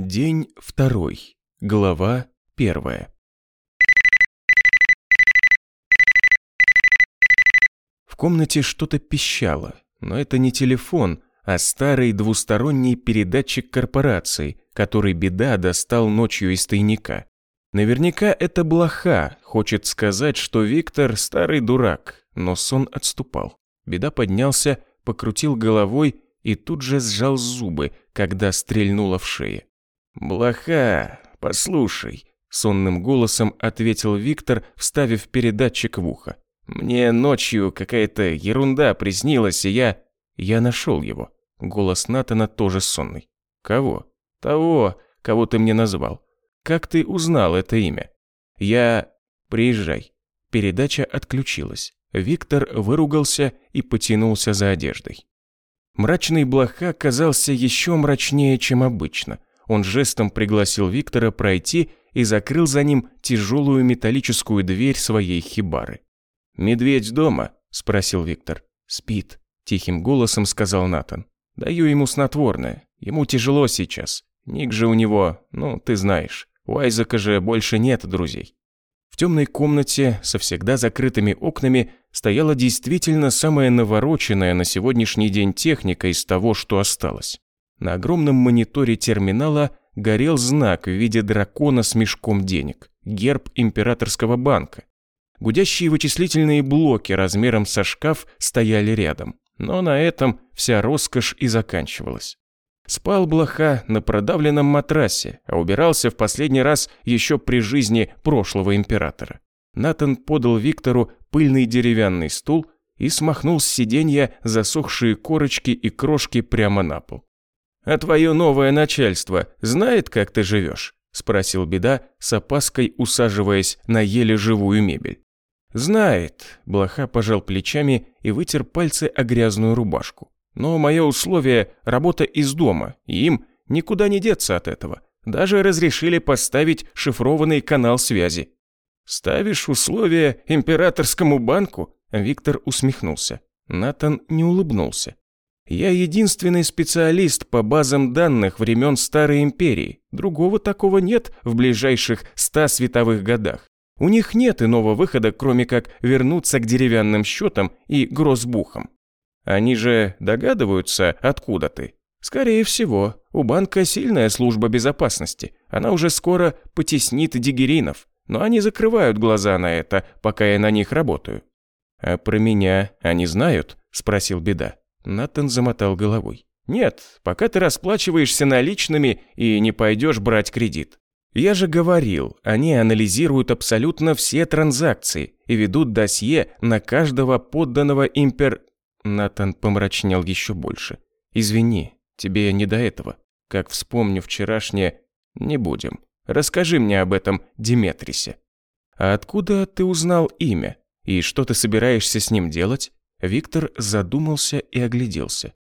День второй. Глава первая. В комнате что-то пищало, но это не телефон, а старый двусторонний передатчик корпорации, который беда достал ночью из тайника. Наверняка это блоха, хочет сказать, что Виктор старый дурак, но сон отступал. Беда поднялся, покрутил головой и тут же сжал зубы, когда стрельнуло в шее. «Блоха, послушай», — сонным голосом ответил Виктор, вставив передатчик в ухо. «Мне ночью какая-то ерунда приснилась, и я...» «Я нашел его». Голос Натана тоже сонный. «Кого?» «Того, кого ты мне назвал. Как ты узнал это имя?» «Я...» «Приезжай». Передача отключилась. Виктор выругался и потянулся за одеждой. Мрачный блоха казался еще мрачнее, чем обычно. Он жестом пригласил Виктора пройти и закрыл за ним тяжелую металлическую дверь своей хибары. «Медведь дома?» – спросил Виктор. «Спит», – тихим голосом сказал Натан. «Даю ему снотворное. Ему тяжело сейчас. Ник же у него, ну, ты знаешь. У Айзека же больше нет друзей». В темной комнате со всегда закрытыми окнами стояла действительно самая навороченная на сегодняшний день техника из того, что осталось. На огромном мониторе терминала горел знак в виде дракона с мешком денег, герб императорского банка. Гудящие вычислительные блоки размером со шкаф стояли рядом, но на этом вся роскошь и заканчивалась. Спал блоха на продавленном матрасе, а убирался в последний раз еще при жизни прошлого императора. Натан подал Виктору пыльный деревянный стул и смахнул с сиденья засохшие корочки и крошки прямо на пол. «А твое новое начальство знает, как ты живешь?» – спросил Беда, с опаской усаживаясь на еле живую мебель. «Знает», – Блоха пожал плечами и вытер пальцы о грязную рубашку. «Но мое условие – работа из дома, и им никуда не деться от этого. Даже разрешили поставить шифрованный канал связи». «Ставишь условия императорскому банку?» Виктор усмехнулся. Натан не улыбнулся. Я единственный специалист по базам данных времен Старой Империи. Другого такого нет в ближайших ста световых годах. У них нет иного выхода, кроме как вернуться к деревянным счетам и грозбухам. Они же догадываются, откуда ты. Скорее всего, у банка сильная служба безопасности. Она уже скоро потеснит дигеринов. Но они закрывают глаза на это, пока я на них работаю. «А про меня они знают?» – спросил Беда. Натан замотал головой. «Нет, пока ты расплачиваешься наличными и не пойдешь брать кредит. Я же говорил, они анализируют абсолютно все транзакции и ведут досье на каждого подданного импер...» Натан помрачнел еще больше. «Извини, тебе не до этого. Как вспомню вчерашнее, не будем. Расскажи мне об этом Диметрисе. А откуда ты узнал имя? И что ты собираешься с ним делать?» Виктор задумался и огляделся.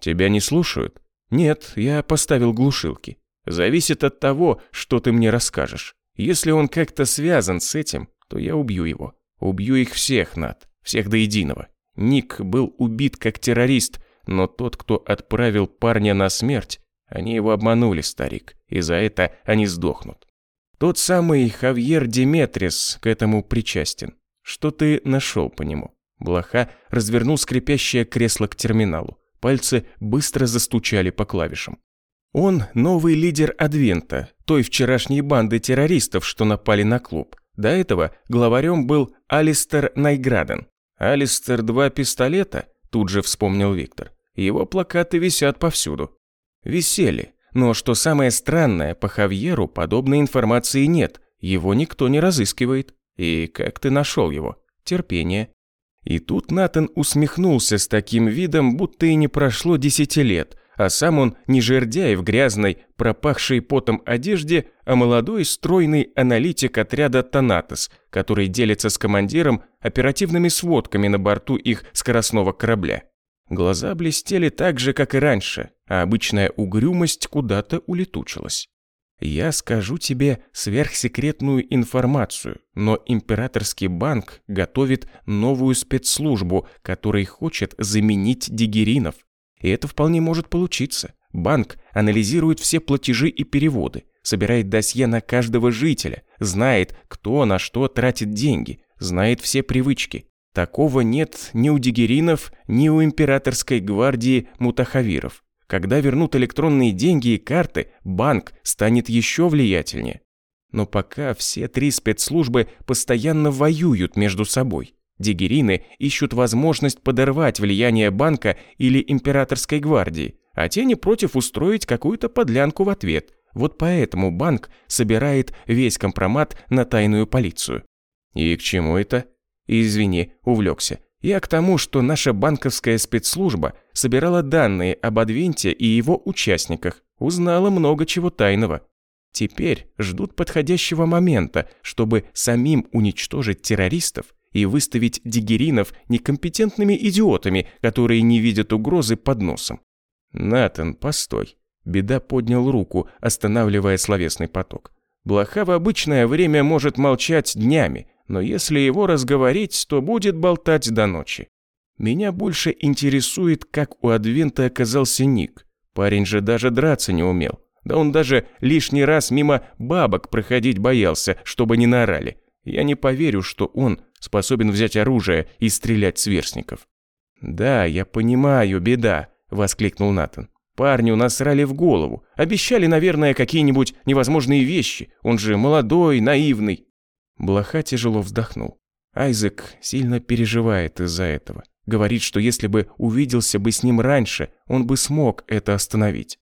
«Тебя не слушают?» «Нет, я поставил глушилки. Зависит от того, что ты мне расскажешь. Если он как-то связан с этим, то я убью его. Убью их всех, Над, всех до единого. Ник был убит как террорист, но тот, кто отправил парня на смерть, они его обманули, старик, и за это они сдохнут. Тот самый Хавьер Диметрис к этому причастен. Что ты нашел по нему?» Блоха развернул скрипящее кресло к терминалу. Пальцы быстро застучали по клавишам. Он новый лидер Адвента, той вчерашней банды террористов, что напали на клуб. До этого главарем был Алистер Найграден. «Алистер два пистолета?» – тут же вспомнил Виктор. Его плакаты висят повсюду. Висели. Но что самое странное, по Хавьеру подобной информации нет. Его никто не разыскивает. И как ты нашел его? Терпение. И тут Натан усмехнулся с таким видом, будто и не прошло десяти лет, а сам он не жердяй в грязной, пропахшей потом одежде, а молодой стройный аналитик отряда «Танатос», который делится с командиром оперативными сводками на борту их скоростного корабля. Глаза блестели так же, как и раньше, а обычная угрюмость куда-то улетучилась. Я скажу тебе сверхсекретную информацию, но императорский банк готовит новую спецслужбу, которая хочет заменить дигеринов. И это вполне может получиться. Банк анализирует все платежи и переводы, собирает досье на каждого жителя, знает, кто на что тратит деньги, знает все привычки. Такого нет ни у дигеринов, ни у императорской гвардии мутахавиров. Когда вернут электронные деньги и карты, банк станет еще влиятельнее. Но пока все три спецслужбы постоянно воюют между собой. Дигерины ищут возможность подорвать влияние банка или императорской гвардии, а те не против устроить какую-то подлянку в ответ. Вот поэтому банк собирает весь компромат на тайную полицию. И к чему это? Извини, увлекся. Я к тому, что наша банковская спецслужба собирала данные об Адвенте и его участниках, узнала много чего тайного. Теперь ждут подходящего момента, чтобы самим уничтожить террористов и выставить дигеринов некомпетентными идиотами, которые не видят угрозы под носом. «Натан, постой!» Беда поднял руку, останавливая словесный поток. Блоха в обычное время может молчать днями, но если его разговорить, то будет болтать до ночи. Меня больше интересует, как у Адвента оказался Ник. Парень же даже драться не умел. Да он даже лишний раз мимо бабок проходить боялся, чтобы не наорали. Я не поверю, что он способен взять оружие и стрелять сверстников. «Да, я понимаю, беда», – воскликнул Натан. «Парню насрали в голову. Обещали, наверное, какие-нибудь невозможные вещи. Он же молодой, наивный». Блоха тяжело вздохнул. Айзек сильно переживает из-за этого. Говорит, что если бы увиделся бы с ним раньше, он бы смог это остановить.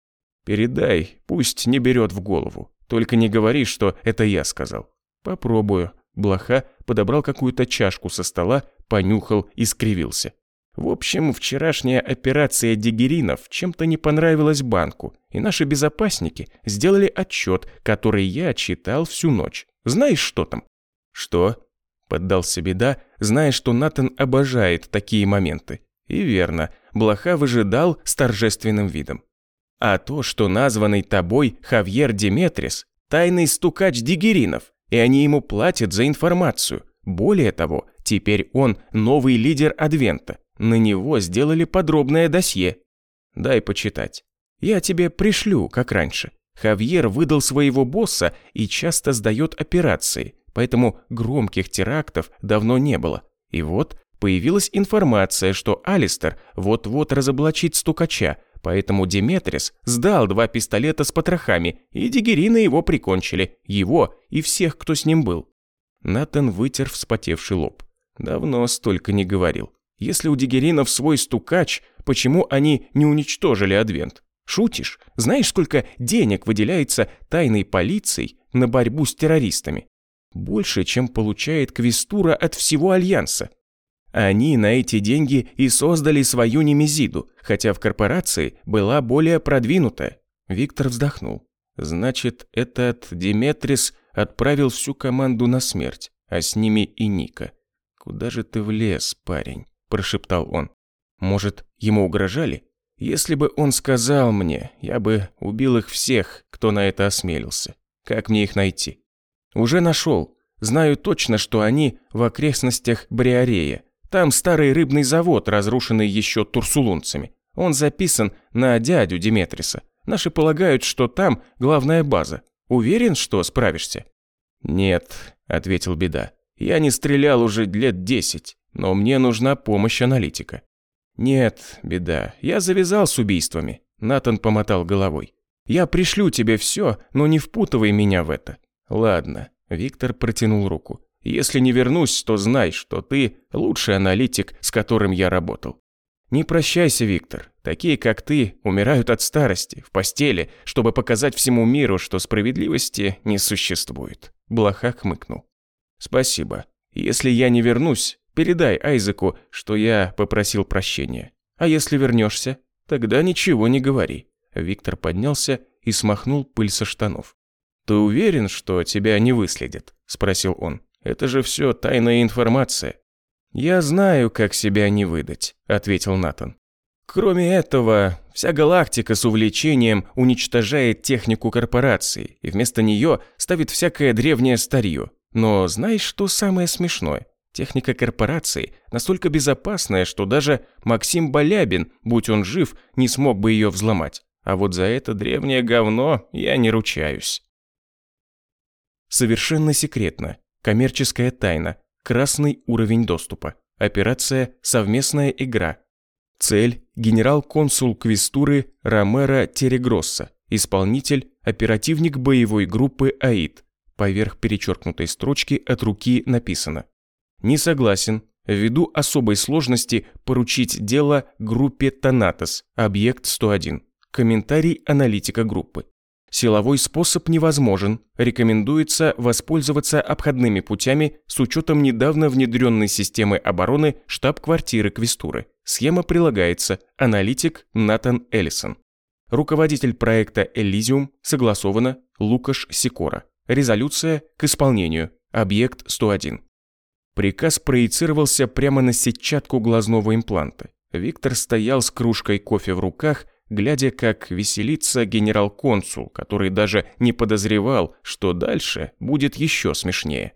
«Передай, пусть не берет в голову. Только не говори, что это я сказал». «Попробую». Блоха подобрал какую-то чашку со стола, понюхал и скривился. В общем, вчерашняя операция дигеринов чем-то не понравилась банку, и наши безопасники сделали отчет, который я читал всю ночь. Знаешь, что там? Что? Поддался беда, зная, что Натан обожает такие моменты. И верно, Блоха выжидал с торжественным видом. А то, что названный тобой Хавьер Деметрис – тайный стукач дигеринов, и они ему платят за информацию. Более того, теперь он новый лидер Адвента. На него сделали подробное досье. Дай почитать. Я тебе пришлю, как раньше. Хавьер выдал своего босса и часто сдает операции, поэтому громких терактов давно не было. И вот появилась информация, что Алистер вот-вот разоблачит стукача, Поэтому Деметрис сдал два пистолета с потрохами, и Дигерины его прикончили, его и всех, кто с ним был. Натан вытер вспотевший лоб. Давно столько не говорил. Если у Дигеринов свой стукач, почему они не уничтожили Адвент? Шутишь? Знаешь, сколько денег выделяется тайной полицией на борьбу с террористами? Больше, чем получает Квестура от всего Альянса. Они на эти деньги и создали свою немезиду, хотя в корпорации была более продвинутая. Виктор вздохнул. Значит, этот Диметрис отправил всю команду на смерть, а с ними и Ника. «Куда же ты влез, парень?» – прошептал он. «Может, ему угрожали? Если бы он сказал мне, я бы убил их всех, кто на это осмелился. Как мне их найти?» «Уже нашел. Знаю точно, что они в окрестностях Бриарея, там старый рыбный завод, разрушенный еще турсулунцами. Он записан на дядю Диметриса. Наши полагают, что там главная база. Уверен, что справишься?» «Нет», — ответил Беда. «Я не стрелял уже лет десять, но мне нужна помощь аналитика». «Нет, Беда, я завязал с убийствами», — Натан помотал головой. «Я пришлю тебе все, но не впутывай меня в это». «Ладно», — Виктор протянул руку. Если не вернусь, то знай, что ты лучший аналитик, с которым я работал. Не прощайся, Виктор. Такие, как ты, умирают от старости, в постели, чтобы показать всему миру, что справедливости не существует. Блоха хмыкнул. Спасибо. Если я не вернусь, передай Айзеку, что я попросил прощения. А если вернешься, тогда ничего не говори. Виктор поднялся и смахнул пыль со штанов. «Ты уверен, что тебя не выследят?» – спросил он. Это же все тайная информация. Я знаю, как себя не выдать, ответил Натан. Кроме этого, вся галактика с увлечением уничтожает технику корпорации и вместо нее ставит всякое древнее старье. Но знаешь, что самое смешное? Техника корпорации настолько безопасная, что даже Максим Балябин, будь он жив, не смог бы ее взломать. А вот за это древнее говно я не ручаюсь. Совершенно секретно. Коммерческая тайна. Красный уровень доступа. Операция «Совместная игра». Цель – генерал-консул Квестуры Ромеро Терегросса. Исполнитель – оперативник боевой группы АИД. Поверх перечеркнутой строчки от руки написано. Не согласен. Ввиду особой сложности поручить дело группе Танатос, объект 101. Комментарий аналитика группы. Силовой способ невозможен. Рекомендуется воспользоваться обходными путями с учетом недавно внедренной системы обороны штаб-квартиры Квестуры. Схема прилагается. Аналитик Натан Эллисон. Руководитель проекта «Элизиум» согласовано Лукаш Сикора. Резолюция к исполнению. Объект 101. Приказ проецировался прямо на сетчатку глазного импланта. Виктор стоял с кружкой кофе в руках, глядя, как веселится генерал-консул, который даже не подозревал, что дальше будет еще смешнее.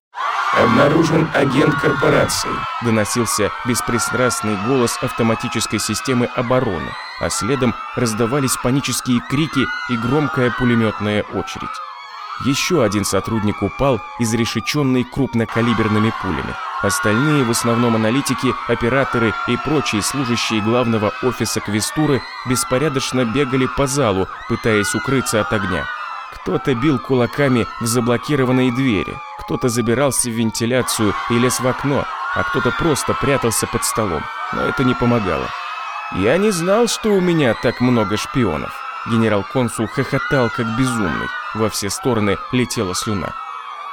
«Обнаружен агент корпорации», – доносился беспристрастный голос автоматической системы обороны, а следом раздавались панические крики и громкая пулеметная очередь. Еще один сотрудник упал, изрешеченный крупнокалиберными пулями. Остальные, в основном аналитики, операторы и прочие служащие главного офиса Квестуры, беспорядочно бегали по залу, пытаясь укрыться от огня. Кто-то бил кулаками в заблокированные двери, кто-то забирался в вентиляцию и лез в окно, а кто-то просто прятался под столом. Но это не помогало. «Я не знал, что у меня так много шпионов». Генерал-консул хохотал как безумный. Во все стороны летела слюна.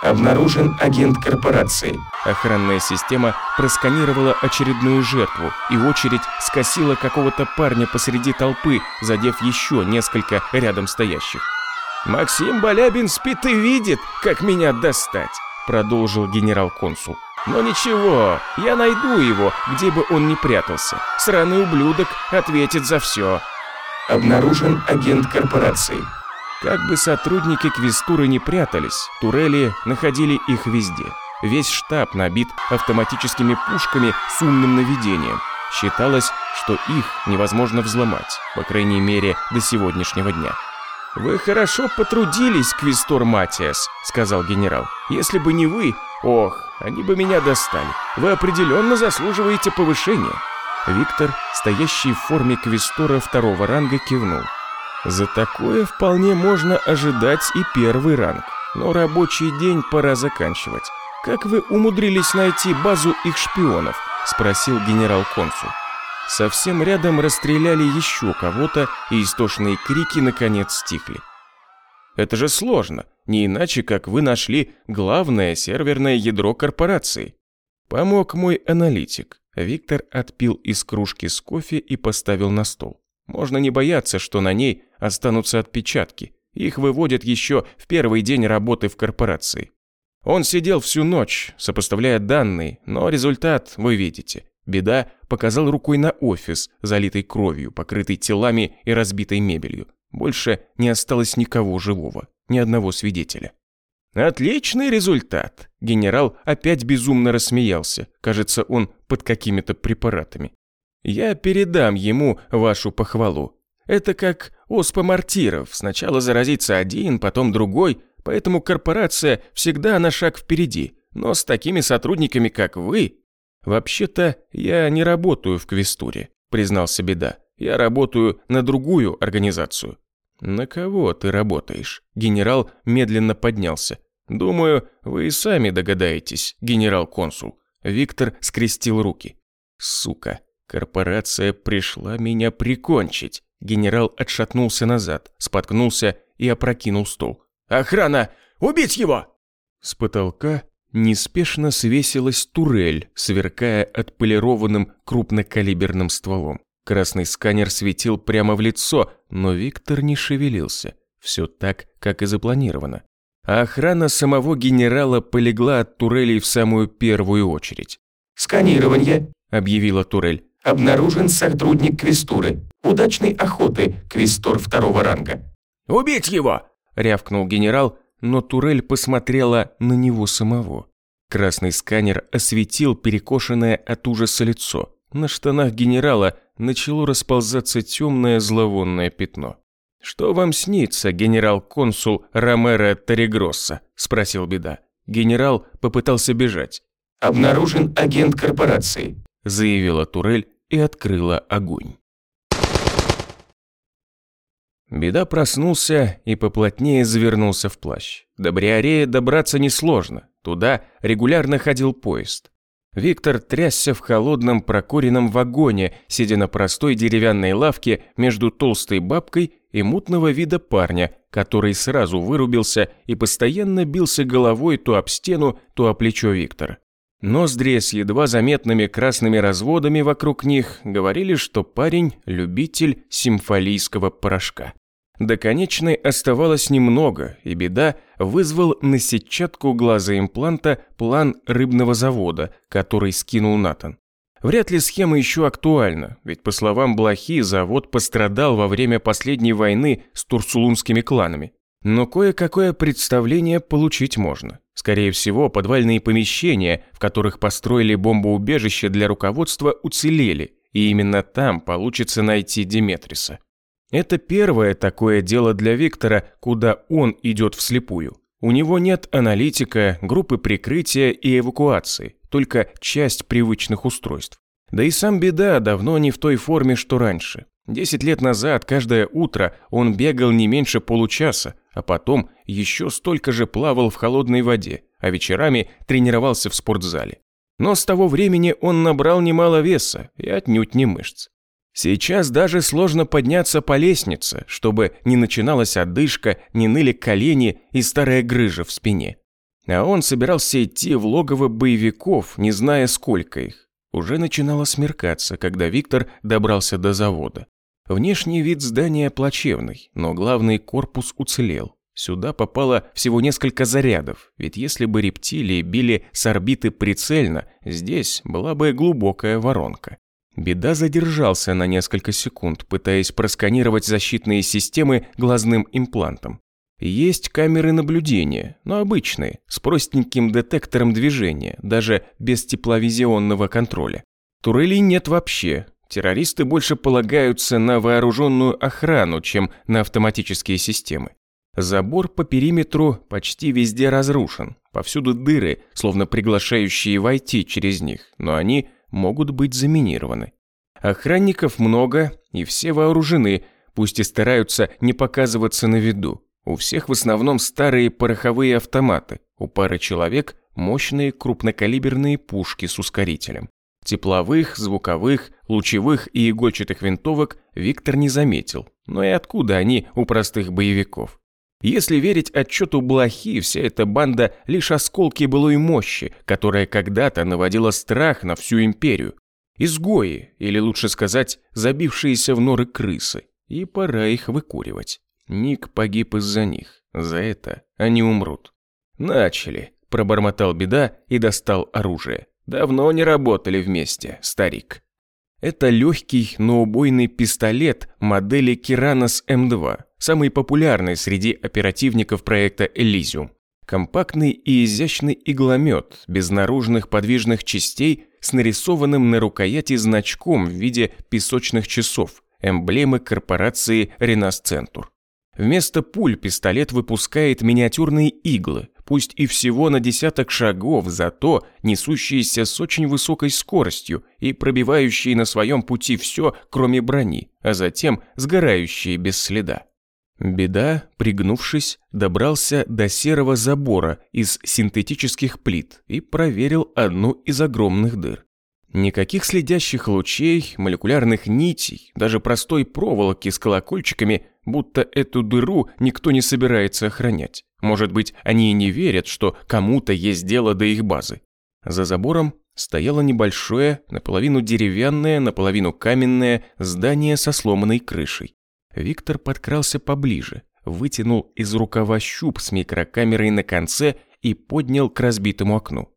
Обнаружен агент корпорации. Охранная система просканировала очередную жертву, и очередь скосила какого-то парня посреди толпы, задев еще несколько рядом стоящих. «Максим Балябин спит и видит, как меня достать», продолжил генерал-консул. «Но ничего, я найду его, где бы он ни прятался. Сраный ублюдок ответит за все». Обнаружен агент корпорации. Как бы сотрудники Квестуры не прятались, турели находили их везде. Весь штаб набит автоматическими пушками с умным наведением. Считалось, что их невозможно взломать, по крайней мере, до сегодняшнего дня. «Вы хорошо потрудились, Квестор Матиас», — сказал генерал. «Если бы не вы, ох, они бы меня достали. Вы определенно заслуживаете повышения». Виктор, стоящий в форме Квестора второго ранга, кивнул. За такое вполне можно ожидать и первый ранг, но рабочий день пора заканчивать. Как вы умудрились найти базу их шпионов? Спросил генерал-консул. Совсем рядом расстреляли еще кого-то, и истошные крики наконец стихли. Это же сложно, не иначе, как вы нашли главное серверное ядро корпорации. Помог мой аналитик. Виктор отпил из кружки с кофе и поставил на стол. Можно не бояться, что на ней останутся отпечатки. Их выводят еще в первый день работы в корпорации. Он сидел всю ночь, сопоставляя данные, но результат вы видите. Беда показал рукой на офис, залитый кровью, покрытый телами и разбитой мебелью. Больше не осталось никого живого, ни одного свидетеля. «Отличный результат!» Генерал опять безумно рассмеялся. Кажется, он под какими-то препаратами. Я передам ему вашу похвалу. Это как оспа мартиров. Сначала заразится один, потом другой, поэтому корпорация всегда на шаг впереди. Но с такими сотрудниками, как вы... Вообще-то я не работаю в Квестуре, признался Беда. Я работаю на другую организацию. На кого ты работаешь? Генерал медленно поднялся. Думаю, вы и сами догадаетесь, генерал-консул. Виктор скрестил руки. Сука, Корпорация пришла меня прикончить. Генерал отшатнулся назад, споткнулся и опрокинул стол. «Охрана! Убить его!» С потолка неспешно свесилась турель, сверкая отполированным крупнокалиберным стволом. Красный сканер светил прямо в лицо, но Виктор не шевелился. Все так, как и запланировано. А охрана самого генерала полегла от турелей в самую первую очередь. «Сканирование», — объявила турель. Обнаружен сотрудник Квестуры. Удачной охоты, Квестор второго ранга. «Убить его!» – рявкнул генерал, но турель посмотрела на него самого. Красный сканер осветил перекошенное от ужаса лицо. На штанах генерала начало расползаться темное зловонное пятно. «Что вам снится, генерал-консул Ромеро Торрегросса?» – спросил Беда. Генерал попытался бежать. «Обнаружен агент корпорации», – заявила Турель и открыла огонь. Беда проснулся и поплотнее завернулся в плащ. До Бриарея добраться несложно, туда регулярно ходил поезд. Виктор трясся в холодном прокуренном вагоне, сидя на простой деревянной лавке между толстой бабкой и мутного вида парня, который сразу вырубился и постоянно бился головой то об стену, то о плечо Виктора. Ноздри с едва заметными красными разводами вокруг них говорили, что парень – любитель симфолийского порошка. До конечной оставалось немного, и беда вызвал на сетчатку глаза-импланта план рыбного завода, который скинул Натан. Вряд ли схема еще актуальна, ведь, по словам Блохи, завод пострадал во время последней войны с турсулунскими кланами. Но кое-какое представление получить можно. Скорее всего, подвальные помещения, в которых построили бомбоубежище для руководства, уцелели, и именно там получится найти Диметриса. Это первое такое дело для Виктора, куда он идет вслепую. У него нет аналитика, группы прикрытия и эвакуации, только часть привычных устройств. Да и сам беда давно не в той форме, что раньше. Десять лет назад каждое утро он бегал не меньше получаса, а потом еще столько же плавал в холодной воде, а вечерами тренировался в спортзале. Но с того времени он набрал немало веса и отнюдь не мышц. Сейчас даже сложно подняться по лестнице, чтобы не начиналась одышка, не ныли колени и старая грыжа в спине. А он собирался идти в логово боевиков, не зная сколько их. Уже начинало смеркаться, когда Виктор добрался до завода. Внешний вид здания плачевный, но главный корпус уцелел. Сюда попало всего несколько зарядов, ведь если бы рептилии били с орбиты прицельно, здесь была бы глубокая воронка. Беда задержался на несколько секунд, пытаясь просканировать защитные системы глазным имплантом. Есть камеры наблюдения, но обычные, с простеньким детектором движения, даже без тепловизионного контроля. Турелей нет вообще. Террористы больше полагаются на вооруженную охрану, чем на автоматические системы. Забор по периметру почти везде разрушен. Повсюду дыры, словно приглашающие войти через них, но они могут быть заминированы. Охранников много, и все вооружены, пусть и стараются не показываться на виду. У всех в основном старые пороховые автоматы, у пары человек мощные крупнокалиберные пушки с ускорителем. Тепловых, звуковых, лучевых и игольчатых винтовок Виктор не заметил, но и откуда они у простых боевиков? Если верить отчету Блохи, вся эта банда – лишь осколки былой мощи, которая когда-то наводила страх на всю империю. Изгои, или лучше сказать, забившиеся в норы крысы. И пора их выкуривать. Ник погиб из-за них. За это они умрут. «Начали», – пробормотал Беда и достал оружие. «Давно не работали вместе, старик». Это легкий, но убойный пистолет модели Киранос М2, самый популярный среди оперативников проекта Elysium. Компактный и изящный игломет, без наружных подвижных частей, с нарисованным на рукояти значком в виде песочных часов, эмблемы корпорации Ренас Центур. Вместо пуль пистолет выпускает миниатюрные иглы, пусть и всего на десяток шагов, зато несущиеся с очень высокой скоростью и пробивающие на своем пути все, кроме брони, а затем сгорающие без следа. Беда, пригнувшись, добрался до серого забора из синтетических плит и проверил одну из огромных дыр. Никаких следящих лучей, молекулярных нитей, даже простой проволоки с колокольчиками, будто эту дыру никто не собирается охранять. Может быть, они и не верят, что кому-то есть дело до их базы. За забором стояло небольшое, наполовину деревянное, наполовину каменное здание со сломанной крышей. Виктор подкрался поближе, вытянул из рукава щуп с микрокамерой на конце и поднял к разбитому окну.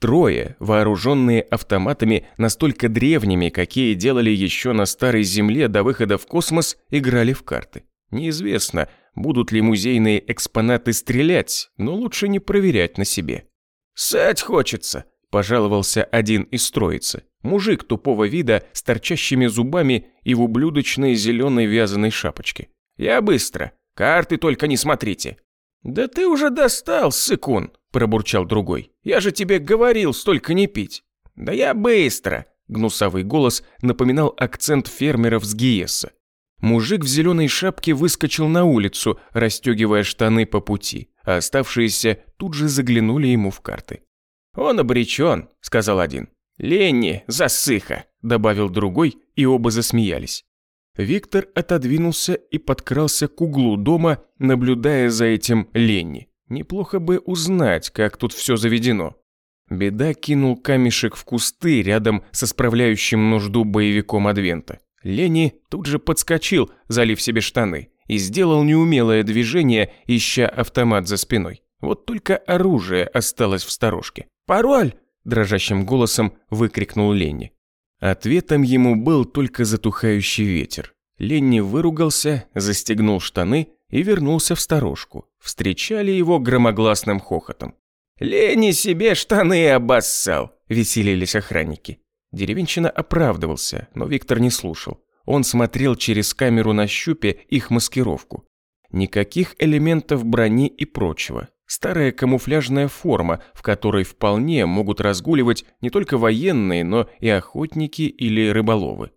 Трое, вооруженные автоматами настолько древними, какие делали еще на Старой Земле до выхода в космос, играли в карты. Неизвестно, будут ли музейные экспонаты стрелять, но лучше не проверять на себе. «Ссать хочется», – пожаловался один из троицы. Мужик тупого вида с торчащими зубами и в ублюдочной зеленой вязаной шапочке. «Я быстро. Карты только не смотрите». «Да ты уже достал, сыкун», – пробурчал другой. «Я же тебе говорил столько не пить». «Да я быстро», – гнусавый голос напоминал акцент фермеров с Гиеса. Мужик в зеленой шапке выскочил на улицу, расстегивая штаны по пути, а оставшиеся тут же заглянули ему в карты. «Он обречен», – сказал один. «Ленни, засыха», – добавил другой, и оба засмеялись. Виктор отодвинулся и подкрался к углу дома, наблюдая за этим Ленни. Неплохо бы узнать, как тут все заведено. Беда кинул камешек в кусты рядом со справляющим нужду боевиком Адвента. Ленни тут же подскочил, залив себе штаны, и сделал неумелое движение, ища автомат за спиной. Вот только оружие осталось в сторожке. «Пароль!» – дрожащим голосом выкрикнул Ленни. Ответом ему был только затухающий ветер. Ленни выругался, застегнул штаны и вернулся в сторожку. Встречали его громогласным хохотом. «Ленни себе штаны обоссал!» – веселились охранники. Деревенщина оправдывался, но Виктор не слушал. Он смотрел через камеру на щупе их маскировку. Никаких элементов брони и прочего. Старая камуфляжная форма, в которой вполне могут разгуливать не только военные, но и охотники или рыболовы.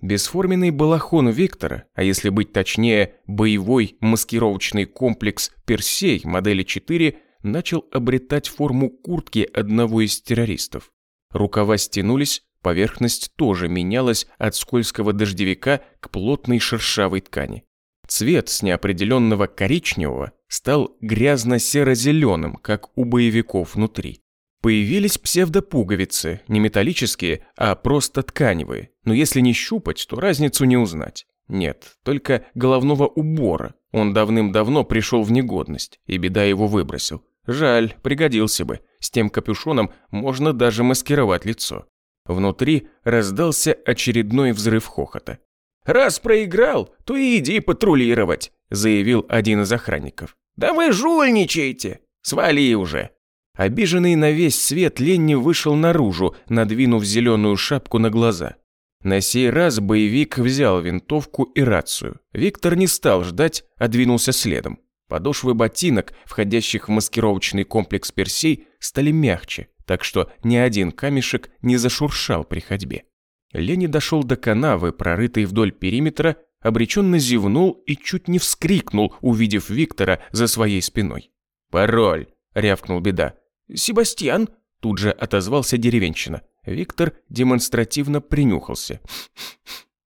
Бесформенный балахон Виктора, а если быть точнее, боевой маскировочный комплекс «Персей» модели 4, начал обретать форму куртки одного из террористов. Рукава стянулись, поверхность тоже менялась от скользкого дождевика к плотной шершавой ткани. Цвет с неопределенного коричневого стал грязно-серо-зеленым, как у боевиков внутри. Появились псевдопуговицы, не металлические, а просто тканевые. Но если не щупать, то разницу не узнать. Нет, только головного убора. Он давным-давно пришел в негодность, и беда его выбросил. Жаль, пригодился бы. С тем капюшоном можно даже маскировать лицо. Внутри раздался очередной взрыв хохота. «Раз проиграл, то и иди патрулировать», – заявил один из охранников. «Да вы жульничаете! Свали уже!» Обиженный на весь свет Ленни вышел наружу, надвинув зеленую шапку на глаза. На сей раз боевик взял винтовку и рацию. Виктор не стал ждать, а двинулся следом. Подошвы ботинок, входящих в маскировочный комплекс Персей, стали мягче, так что ни один камешек не зашуршал при ходьбе. Лени дошел до канавы, прорытой вдоль периметра, обреченно зевнул и чуть не вскрикнул, увидев Виктора за своей спиной. «Пароль!» – рявкнул беда. «Себастьян!» – тут же отозвался деревенщина. Виктор демонстративно принюхался.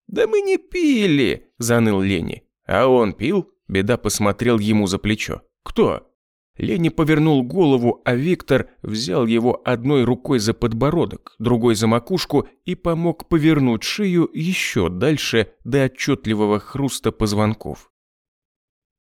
«Да мы не пили!» – заныл Лени. «А он пил?» – беда посмотрел ему за плечо. «Кто?» Лени повернул голову, а Виктор взял его одной рукой за подбородок, другой за макушку и помог повернуть шею еще дальше до отчетливого хруста позвонков.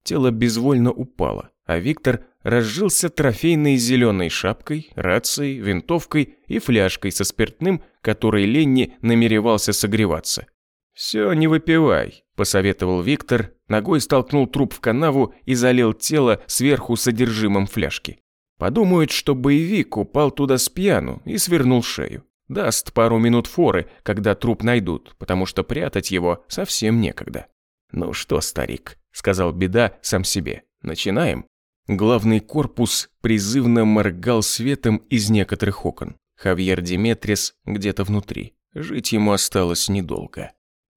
Тело безвольно упало, а Виктор разжился трофейной зеленой шапкой, рацией, винтовкой и фляжкой со спиртным, которой Ленни намеревался согреваться. «Все, не выпивай», – посоветовал Виктор, ногой столкнул труп в канаву и залил тело сверху содержимым фляжки. Подумают, что боевик упал туда спьяну и свернул шею. Даст пару минут форы, когда труп найдут, потому что прятать его совсем некогда. «Ну что, старик», – сказал Беда сам себе, – «начинаем?» Главный корпус призывно моргал светом из некоторых окон. Хавьер Диметрис где-то внутри. Жить ему осталось недолго.